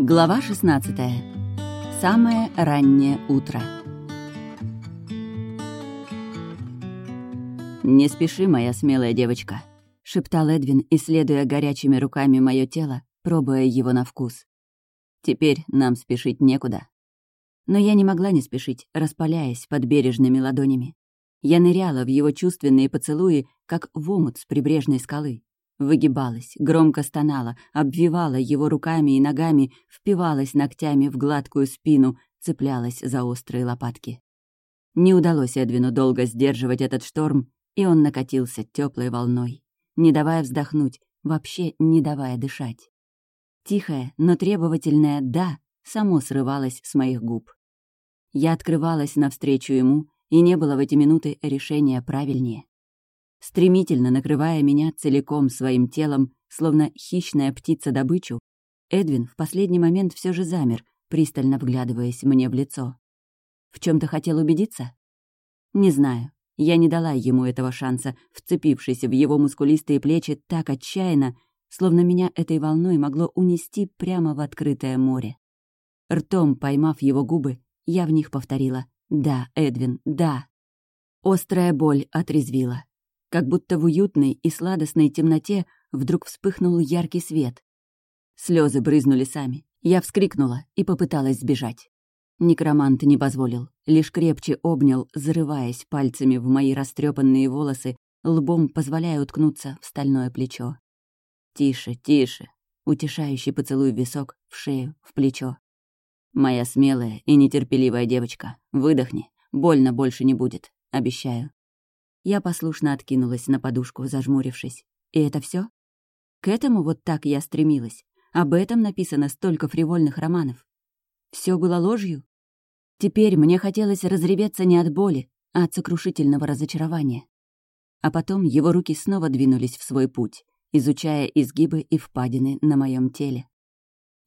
Глава 16. Самое раннее утро. «Не спеши, моя смелая девочка», — шептал Эдвин, исследуя горячими руками мое тело, пробуя его на вкус. «Теперь нам спешить некуда». Но я не могла не спешить, распаляясь под бережными ладонями. Я ныряла в его чувственные поцелуи, как в омут с прибрежной скалы. Выгибалась, громко стонала, обвивала его руками и ногами, впивалась ногтями в гладкую спину, цеплялась за острые лопатки. Не удалось Эдвину долго сдерживать этот шторм, и он накатился теплой волной, не давая вздохнуть, вообще не давая дышать. Тихое, но требовательное «да» само срывалось с моих губ. Я открывалась навстречу ему, и не было в эти минуты решения правильнее стремительно накрывая меня целиком своим телом, словно хищная птица добычу, Эдвин в последний момент все же замер, пристально вглядываясь мне в лицо. В чем то хотел убедиться? Не знаю. Я не дала ему этого шанса, вцепившись в его мускулистые плечи так отчаянно, словно меня этой волной могло унести прямо в открытое море. Ртом поймав его губы, я в них повторила «Да, Эдвин, да». Острая боль отрезвила как будто в уютной и сладостной темноте вдруг вспыхнул яркий свет. Слезы брызнули сами. Я вскрикнула и попыталась сбежать. Некромант не позволил, лишь крепче обнял, зарываясь пальцами в мои растрепанные волосы, лбом позволяя уткнуться в стальное плечо. «Тише, тише!» Утешающий поцелуй в висок, в шею, в плечо. «Моя смелая и нетерпеливая девочка, выдохни, больно больше не будет, обещаю». Я послушно откинулась на подушку, зажмурившись. И это все? К этому вот так я стремилась. Об этом написано столько фривольных романов. Все было ложью? Теперь мне хотелось разреветься не от боли, а от сокрушительного разочарования. А потом его руки снова двинулись в свой путь, изучая изгибы и впадины на моем теле.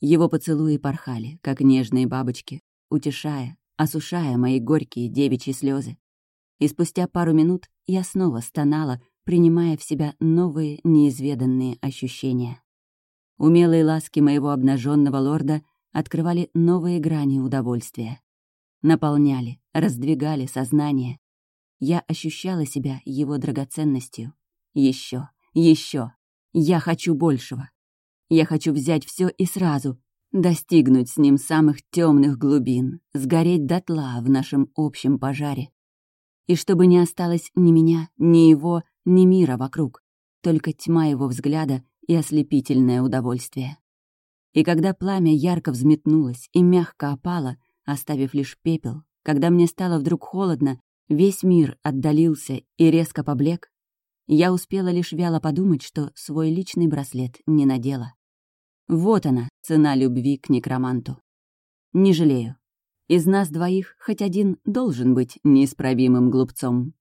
Его поцелуи порхали, как нежные бабочки, утешая, осушая мои горькие девичьи слезы и спустя пару минут я снова стонала, принимая в себя новые неизведанные ощущения. Умелые ласки моего обнаженного лорда открывали новые грани удовольствия. Наполняли, раздвигали сознание. Я ощущала себя его драгоценностью. Еще, еще. Я хочу большего. Я хочу взять все и сразу, достигнуть с ним самых темных глубин, сгореть дотла в нашем общем пожаре и чтобы не осталось ни меня, ни его, ни мира вокруг, только тьма его взгляда и ослепительное удовольствие. И когда пламя ярко взметнулось и мягко опало, оставив лишь пепел, когда мне стало вдруг холодно, весь мир отдалился и резко поблек, я успела лишь вяло подумать, что свой личный браслет не надела. Вот она, цена любви к некроманту. Не жалею. Из нас двоих хоть один должен быть неисправимым глупцом.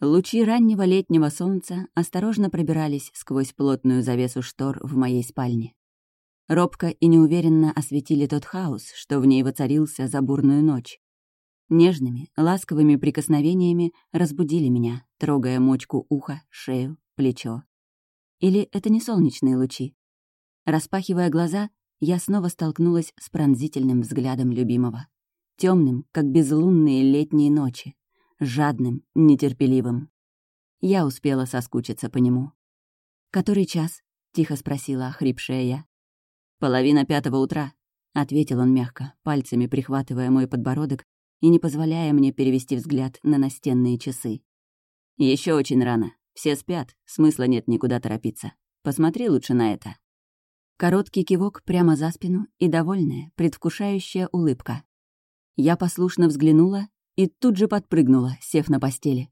Лучи раннего летнего солнца осторожно пробирались сквозь плотную завесу штор в моей спальне. Робко и неуверенно осветили тот хаос, что в ней воцарился за бурную ночь. Нежными, ласковыми прикосновениями разбудили меня, трогая мочку уха, шею, плечо. Или это не солнечные лучи? Распахивая глаза, я снова столкнулась с пронзительным взглядом любимого. темным, как безлунные летние ночи, жадным, нетерпеливым. Я успела соскучиться по нему. «Который час?» — тихо спросила охрипшая я. «Половина пятого утра», — ответил он мягко, пальцами прихватывая мой подбородок и не позволяя мне перевести взгляд на настенные часы. Еще очень рано. Все спят, смысла нет никуда торопиться. Посмотри лучше на это». Короткий кивок прямо за спину и довольная, предвкушающая улыбка. Я послушно взглянула и тут же подпрыгнула, сев на постели.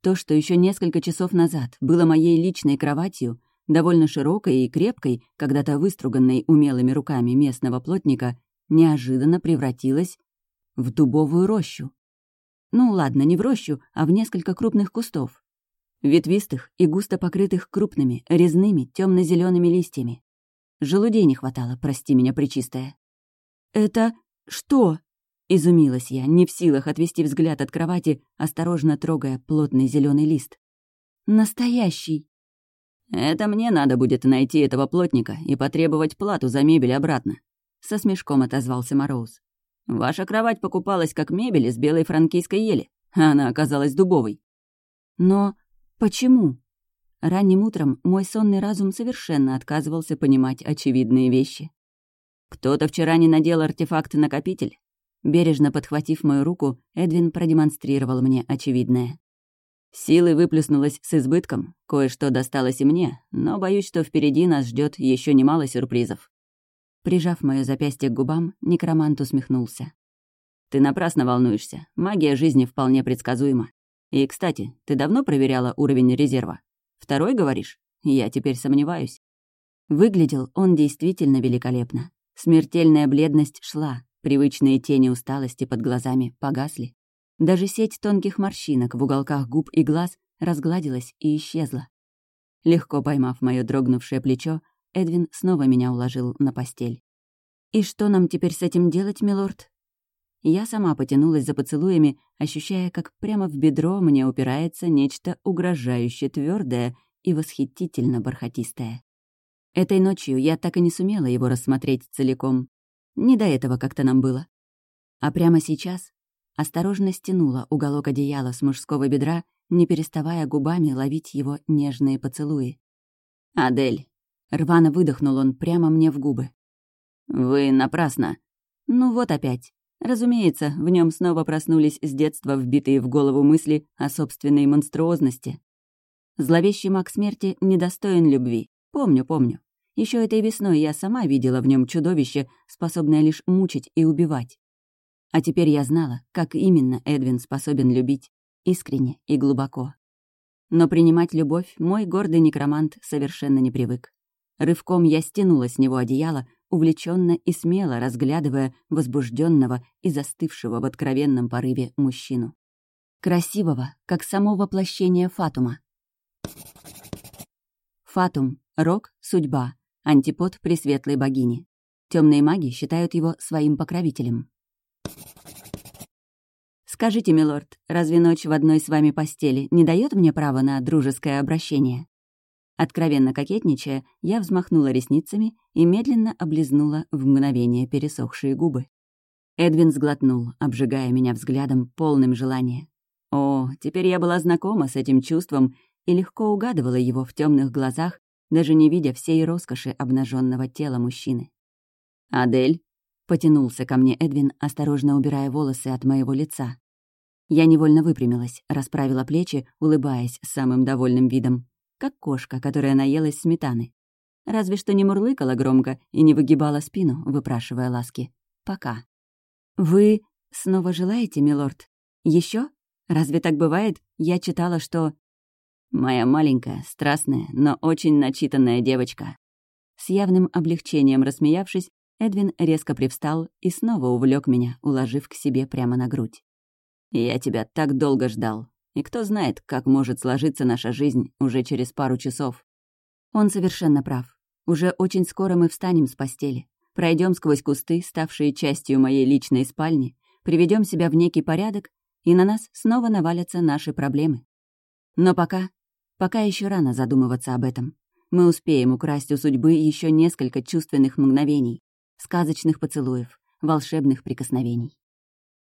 То, что еще несколько часов назад было моей личной кроватью, довольно широкой и крепкой, когда-то выструганной умелыми руками местного плотника, неожиданно превратилось в дубовую рощу. Ну ладно, не в рощу, а в несколько крупных кустов. Ветвистых и густо покрытых крупными, резными, темно зелеными листьями. Желудей не хватало, прости меня, причистая. «Это что?» — изумилась я, не в силах отвести взгляд от кровати, осторожно трогая плотный зеленый лист. «Настоящий!» «Это мне надо будет найти этого плотника и потребовать плату за мебель обратно», — со смешком отозвался Мороз. «Ваша кровать покупалась как мебель из белой франкийской ели, а она оказалась дубовой». «Но почему?» Ранним утром мой сонный разум совершенно отказывался понимать очевидные вещи. «Кто-то вчера не надел артефакт-накопитель?» Бережно подхватив мою руку, Эдвин продемонстрировал мне очевидное. Силы выплеснулось с избытком, кое-что досталось и мне, но боюсь, что впереди нас ждет еще немало сюрпризов. Прижав мое запястье к губам, некромант усмехнулся. «Ты напрасно волнуешься. Магия жизни вполне предсказуема. И, кстати, ты давно проверяла уровень резерва? Второй, говоришь? Я теперь сомневаюсь». Выглядел он действительно великолепно. Смертельная бледность шла, привычные тени усталости под глазами погасли. Даже сеть тонких морщинок в уголках губ и глаз разгладилась и исчезла. Легко поймав мое дрогнувшее плечо, Эдвин снова меня уложил на постель. «И что нам теперь с этим делать, милорд?» Я сама потянулась за поцелуями, ощущая, как прямо в бедро мне упирается нечто угрожающе твердое и восхитительно бархатистое. Этой ночью я так и не сумела его рассмотреть целиком. Не до этого как-то нам было. А прямо сейчас осторожно стянула уголок одеяла с мужского бедра, не переставая губами ловить его нежные поцелуи. «Адель!» — рвано выдохнул он прямо мне в губы. «Вы напрасно!» «Ну вот опять!» Разумеется, в нем снова проснулись с детства вбитые в голову мысли о собственной монструозности. Зловещий маг смерти недостоин любви. Помню, помню. Еще этой весной я сама видела в нем чудовище, способное лишь мучить и убивать. А теперь я знала, как именно Эдвин способен любить, искренне и глубоко. Но принимать любовь мой гордый некромант совершенно не привык. Рывком я стянула с него одеяло, увлеченно и смело разглядывая возбужденного и застывшего в откровенном порыве мужчину. Красивого, как само воплощение Фатума. Фатум — рок, судьба, антипод пресветлой богини. Темные маги считают его своим покровителем. «Скажите, милорд, разве ночь в одной с вами постели не дает мне права на дружеское обращение?» Откровенно кокетничая, я взмахнула ресницами и медленно облизнула в мгновение пересохшие губы. Эдвин сглотнул, обжигая меня взглядом, полным желания. О, теперь я была знакома с этим чувством и легко угадывала его в темных глазах, даже не видя всей роскоши обнаженного тела мужчины. «Адель?» — потянулся ко мне Эдвин, осторожно убирая волосы от моего лица. Я невольно выпрямилась, расправила плечи, улыбаясь самым довольным видом, как кошка, которая наелась сметаны. Разве что не мурлыкала громко и не выгибала спину, выпрашивая ласки. Пока. «Вы снова желаете, милорд? Еще? Разве так бывает? Я читала, что...» Моя маленькая, страстная, но очень начитанная девочка. С явным облегчением рассмеявшись, Эдвин резко привстал и снова увлек меня, уложив к себе прямо на грудь. «Я тебя так долго ждал, и кто знает, как может сложиться наша жизнь уже через пару часов». Он совершенно прав. Уже очень скоро мы встанем с постели, пройдем сквозь кусты, ставшие частью моей личной спальни, приведем себя в некий порядок, и на нас снова навалятся наши проблемы. Но пока Пока еще рано задумываться об этом. Мы успеем украсть у судьбы еще несколько чувственных мгновений, сказочных поцелуев, волшебных прикосновений.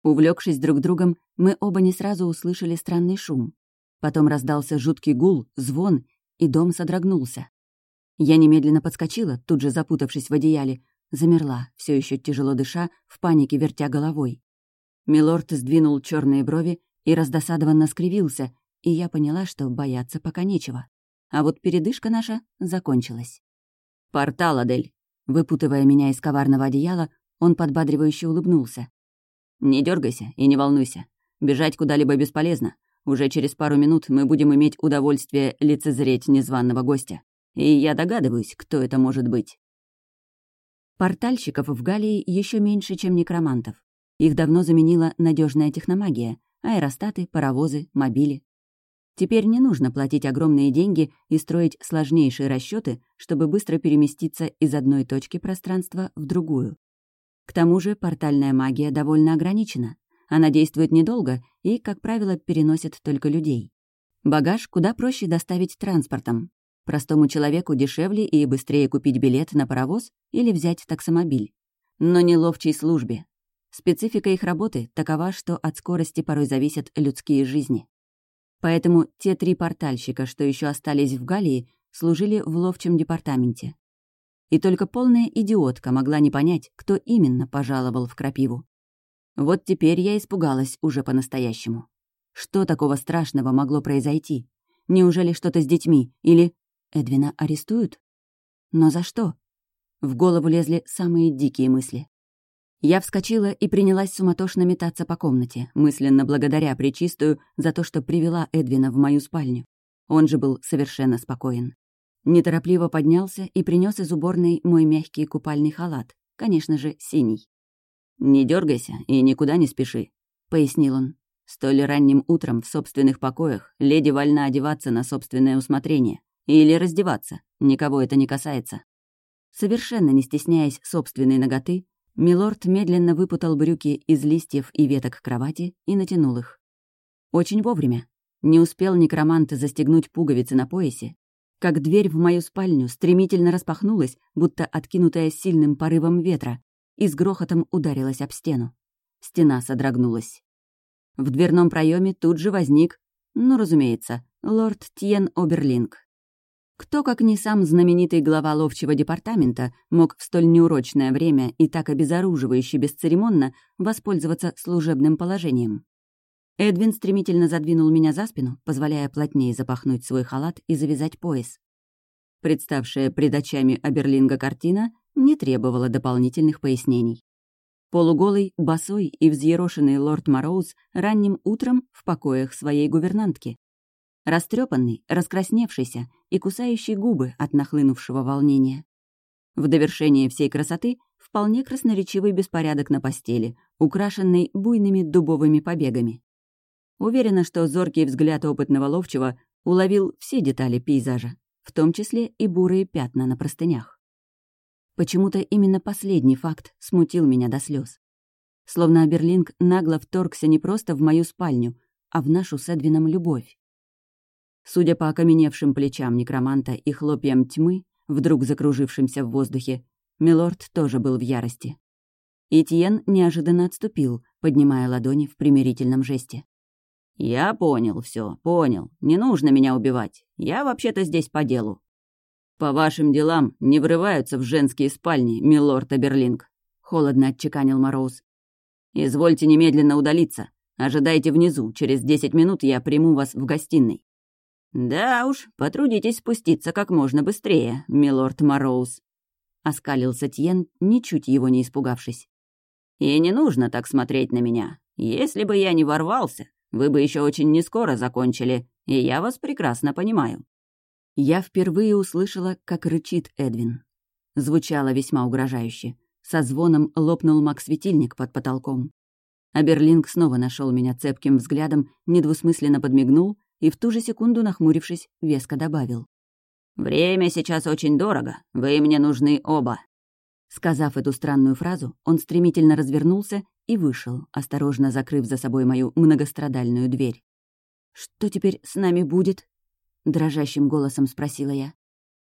Увлекшись друг другом, мы оба не сразу услышали странный шум. Потом раздался жуткий гул, звон, и дом содрогнулся. Я немедленно подскочила, тут же запутавшись в одеяле, замерла, все еще тяжело дыша, в панике вертя головой. Милорд сдвинул черные брови и раздосадованно скривился, и я поняла, что бояться пока нечего. А вот передышка наша закончилась. «Портал, Адель!» Выпутывая меня из коварного одеяла, он подбадривающе улыбнулся. «Не дергайся и не волнуйся. Бежать куда-либо бесполезно. Уже через пару минут мы будем иметь удовольствие лицезреть незваного гостя. И я догадываюсь, кто это может быть». Портальщиков в Галлии еще меньше, чем некромантов. Их давно заменила надежная техномагия — аэростаты, паровозы, мобили. Теперь не нужно платить огромные деньги и строить сложнейшие расчеты, чтобы быстро переместиться из одной точки пространства в другую. К тому же портальная магия довольно ограничена. Она действует недолго и, как правило, переносит только людей. Багаж куда проще доставить транспортом. Простому человеку дешевле и быстрее купить билет на паровоз или взять таксомобиль. Но не ловчей службе. Специфика их работы такова, что от скорости порой зависят людские жизни. Поэтому те три портальщика, что еще остались в Галлии, служили в ловчем департаменте. И только полная идиотка могла не понять, кто именно пожаловал в крапиву. Вот теперь я испугалась уже по-настоящему. Что такого страшного могло произойти? Неужели что-то с детьми? Или Эдвина арестуют? Но за что? В голову лезли самые дикие мысли. Я вскочила и принялась суматошно метаться по комнате, мысленно благодаря Пречистую за то, что привела Эдвина в мою спальню. Он же был совершенно спокоен. Неторопливо поднялся и принес из уборной мой мягкий купальный халат, конечно же, синий. «Не дергайся и никуда не спеши», — пояснил он. «Столь ранним утром в собственных покоях леди вольна одеваться на собственное усмотрение. Или раздеваться, никого это не касается». Совершенно не стесняясь собственной ноготы, Милорд медленно выпутал брюки из листьев и веток кровати и натянул их. Очень вовремя. Не успел некромант застегнуть пуговицы на поясе, как дверь в мою спальню стремительно распахнулась, будто откинутая сильным порывом ветра, и с грохотом ударилась об стену. Стена содрогнулась. В дверном проеме тут же возник, ну, разумеется, лорд Тьен Оберлинг. Кто, как не сам знаменитый глава ловчего департамента, мог в столь неурочное время и так обезоруживающе бесцеремонно воспользоваться служебным положением? Эдвин стремительно задвинул меня за спину, позволяя плотнее запахнуть свой халат и завязать пояс. Представшая пред очами Аберлинга картина не требовала дополнительных пояснений. Полуголый, босой и взъерошенный лорд Мороуз ранним утром в покоях своей гувернантки. Растрепанный, раскрасневшийся и кусающий губы от нахлынувшего волнения. В довершение всей красоты вполне красноречивый беспорядок на постели, украшенный буйными дубовыми побегами. Уверена, что зоркий взгляд опытного ловчего уловил все детали пейзажа, в том числе и бурые пятна на простынях. Почему-то именно последний факт смутил меня до слез. Словно Аберлинг нагло вторгся не просто в мою спальню, а в нашу с Эдвином любовь. Судя по окаменевшим плечам некроманта и хлопьям тьмы, вдруг закружившимся в воздухе, Милорд тоже был в ярости. Итьен неожиданно отступил, поднимая ладони в примирительном жесте. «Я понял все, понял. Не нужно меня убивать. Я вообще-то здесь по делу. «По вашим делам не врываются в женские спальни, милорд Аберлинг», — холодно отчеканил Мороз. «Извольте немедленно удалиться. Ожидайте внизу. Через десять минут я приму вас в гостиной». «Да уж, потрудитесь спуститься как можно быстрее, милорд Мороуз», — оскалился Тьен, ничуть его не испугавшись. «И не нужно так смотреть на меня. Если бы я не ворвался, вы бы еще очень нескоро закончили, и я вас прекрасно понимаю. Я впервые услышала, как рычит Эдвин. Звучало весьма угрожающе. Со звоном лопнул маг-светильник под потолком. Аберлинг снова нашел меня цепким взглядом, недвусмысленно подмигнул и в ту же секунду, нахмурившись, веско добавил. «Время сейчас очень дорого, вы мне нужны оба». Сказав эту странную фразу, он стремительно развернулся и вышел, осторожно закрыв за собой мою многострадальную дверь. «Что теперь с нами будет?» дрожащим голосом спросила я.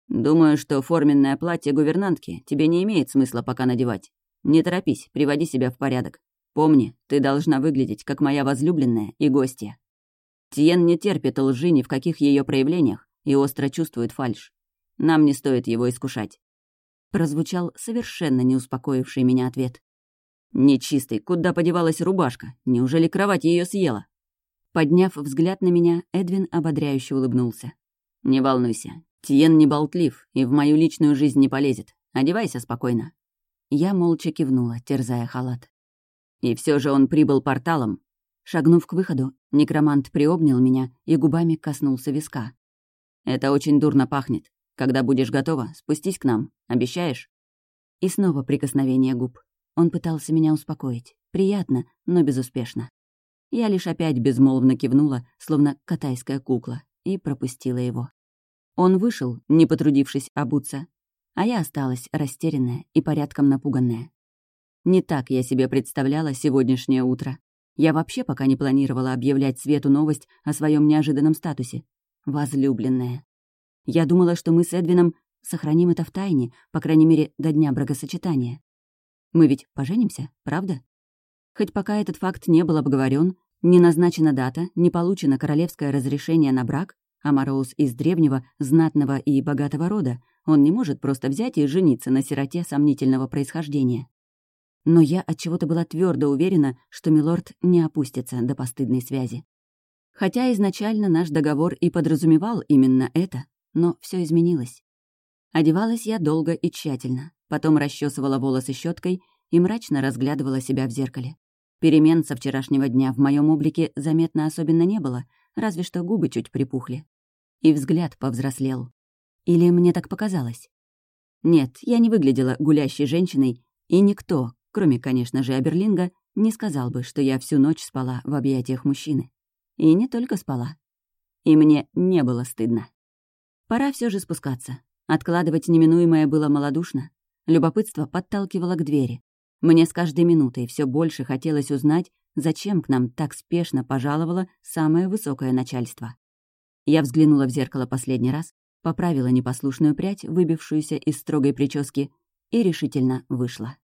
«Думаю, что форменное платье гувернантки тебе не имеет смысла пока надевать. Не торопись, приводи себя в порядок. Помни, ты должна выглядеть как моя возлюбленная и гостья». Тиен не терпит лжи ни в каких ее проявлениях и остро чувствует фальшь. Нам не стоит его искушать. Прозвучал совершенно не успокоивший меня ответ. «Нечистый, куда подевалась рубашка? Неужели кровать ее съела?» Подняв взгляд на меня, Эдвин ободряюще улыбнулся. «Не волнуйся. Тиен не болтлив и в мою личную жизнь не полезет. Одевайся спокойно». Я молча кивнула, терзая халат. И все же он прибыл порталом. Шагнув к выходу, некромант приобнял меня и губами коснулся виска. «Это очень дурно пахнет. Когда будешь готова, спустись к нам. Обещаешь?» И снова прикосновение губ. Он пытался меня успокоить. Приятно, но безуспешно. Я лишь опять безмолвно кивнула, словно катайская кукла, и пропустила его. Он вышел, не потрудившись обуться, а я осталась растерянная и порядком напуганная. Не так я себе представляла сегодняшнее утро. Я вообще пока не планировала объявлять Свету новость о своем неожиданном статусе. Возлюбленная. Я думала, что мы с Эдвином сохраним это в тайне, по крайней мере, до дня бракосочетания. Мы ведь поженимся, правда? Хоть пока этот факт не был обговорен, не назначена дата, не получено королевское разрешение на брак, а Мороуз из древнего, знатного и богатого рода, он не может просто взять и жениться на сироте сомнительного происхождения. Но я от чего то была твердо уверена, что милорд не опустится до постыдной связи. Хотя изначально наш договор и подразумевал именно это, но все изменилось. Одевалась я долго и тщательно, потом расчесывала волосы щеткой и мрачно разглядывала себя в зеркале. Перемен со вчерашнего дня в моем облике заметно особенно не было, разве что губы чуть припухли. И взгляд повзрослел. Или мне так показалось? Нет, я не выглядела гулящей женщиной, и никто, кроме, конечно же, Аберлинга, не сказал бы, что я всю ночь спала в объятиях мужчины. И не только спала. И мне не было стыдно. Пора все же спускаться. Откладывать неминуемое было малодушно. Любопытство подталкивало к двери. Мне с каждой минутой все больше хотелось узнать, зачем к нам так спешно пожаловало самое высокое начальство. Я взглянула в зеркало последний раз, поправила непослушную прядь, выбившуюся из строгой прически, и решительно вышла.